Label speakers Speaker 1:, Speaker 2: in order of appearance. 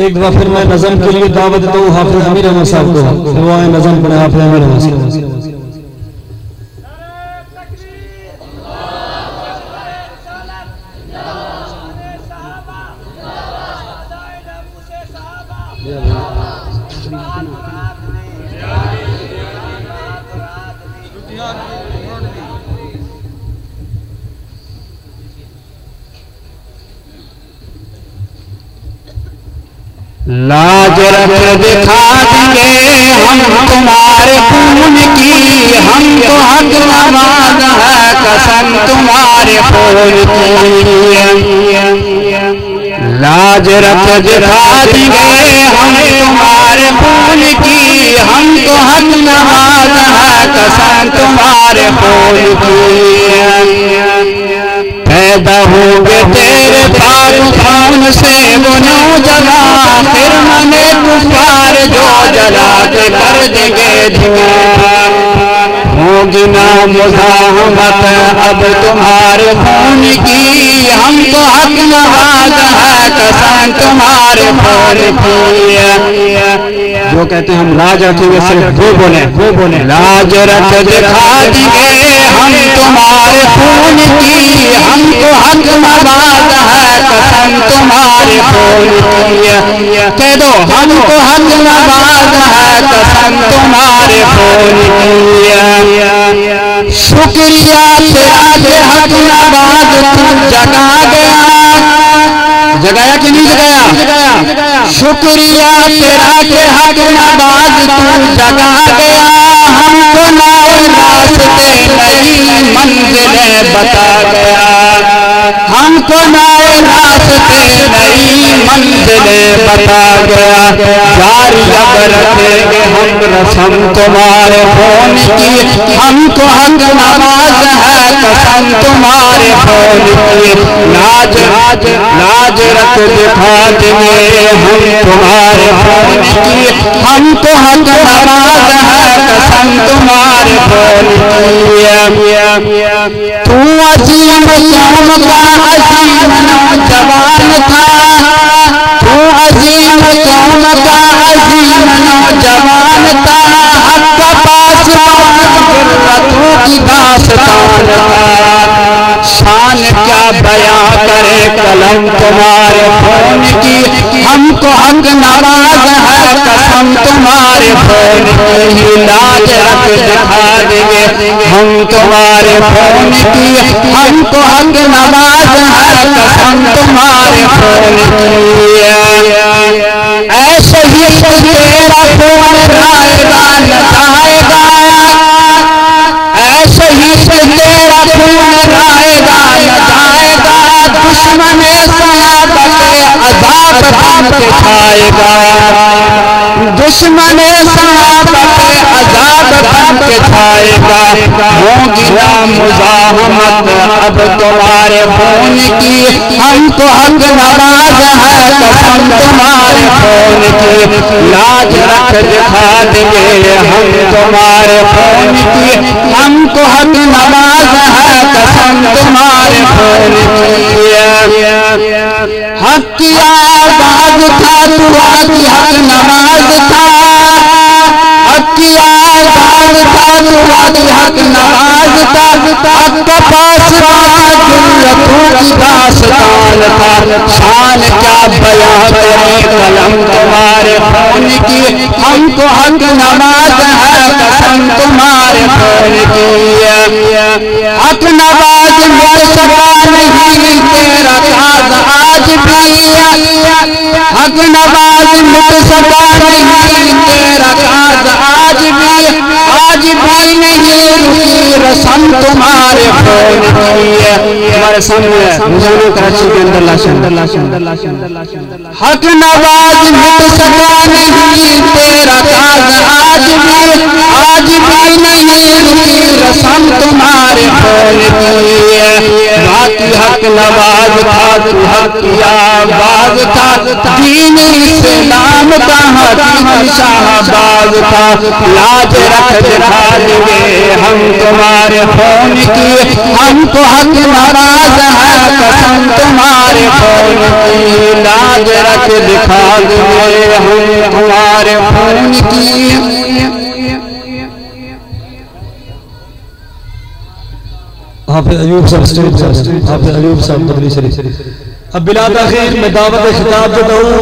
Speaker 1: ایک دفعہ پھر میں نظم کے لیے دعوت دوں حافظ امیر احمد صاحب کو۔ پھر وہ آئے نظم پڑھے حافظ امیر احمد صاحب۔
Speaker 2: لاج رکھ دکھا دیں ہم تمہارے خون کی، ہم تو حق نماز ہے قسم تمہارے خون کی۔ لاج رکھ دکھا دیں ہم تمہارے خون کی، ہم تو حق نماز ہے قسم تمہارے خون کی۔ پیدا ہوں گے تیرے پاک خون سے وہ نوجوان پھر کے کر دیں گے ہوگی نا مزاحمت اب تمہارے خون کی ہم تو حق نواز ہے قسم تمہارے خون کی۔
Speaker 1: جو کہتے ہیں ہم لاج رکھیں گے صرف وہ بولیں۔ وہ بولیں۔
Speaker 2: لاج رکھ دکھا دیے ہم تمہارے خون کی۔ ہم تو حق نواز ہے قسم تمہارے خون کی۔ تو حق ہے قسم تمہارے خون کی شکریہ تیرا کہ حق نواز تو جگا گیا۔ جگایا کہ نہیں جگایا؟ شکریہ تیرا کہ حق نواز تو جگا گیا۔ ہم کو نئے راستے نئی منزلیں بتا گیا ہم کو نئے راستے نئی منزلیں بتا گیا جاری اب رکھیں گے ہم رسم تمہارے خون کی ہم کو حق نماز ہے قسم تمہارے خون کی لاج لاج رکھ دکھا دیں ہم تمہارے خون کی ہم تو حق نماز ہے قسم تمہارے خون کی بیاں کرے قلم تمہارے فون کی۔ ہم کو حق نواز ہے قسم تمہارے فون کی۔ لاج رکھ دکھا دیں گے۔ ہم تمہارے فون کی۔ ہم کو حق نواز ہے قسم تمہارے فون کی۔ عذاب کھائے گا۔ دشمن صحابت عذاب بن کے کھائے گا۔ ہوگی نا مزاحمت اب تمہارے خون کی۔ ہم کو حق نواز ہے قسم تمہارے خون کی۔ لاج رکھ دکھا دیں ہم تمہارے خون کی۔ تھا تو حق حق نماز تھا تھا نماز تھا۔ پاس کی داستان تھا۔ شان کیا بیاں کرے قلم تمہارے خون کی۔ ہم کو حق نماز ہے، قسم تمہارے خون کی۔ حق نواز مل سکا نہیں، تیرا آج بھی نواز مل سکا نہیں، تیرا راز آج بھی آج بھی نہیں۔ رکی رسم تمہارے خون کی
Speaker 1: ہمارے سامنے روزانہ کراچی کے اندر لاشن۔
Speaker 2: حق نواز مل سکا نہیں، تیرا راز آج بھی آج بھی نہیں۔ رکی رسم تمہارے خون کی حق حق نواز تھا تو حق کی آواز تھا دین اسلام کا حکیم شاہباز تھا۔ لاج رکھ دکھا ہم تمہارے خون کی۔ ہم تو حق ناراض ہیں، قسم تمہارے خون کی۔ لاج رکھ دکھا ہم تمہارے خون کی۔
Speaker 1: حافظ ایوب صاحب اسٹیج پر۔ حافظ ایوب صاحب تبلیغ شریف۔ اب بلا تاخیر میں دعوت خطاب جو ہوں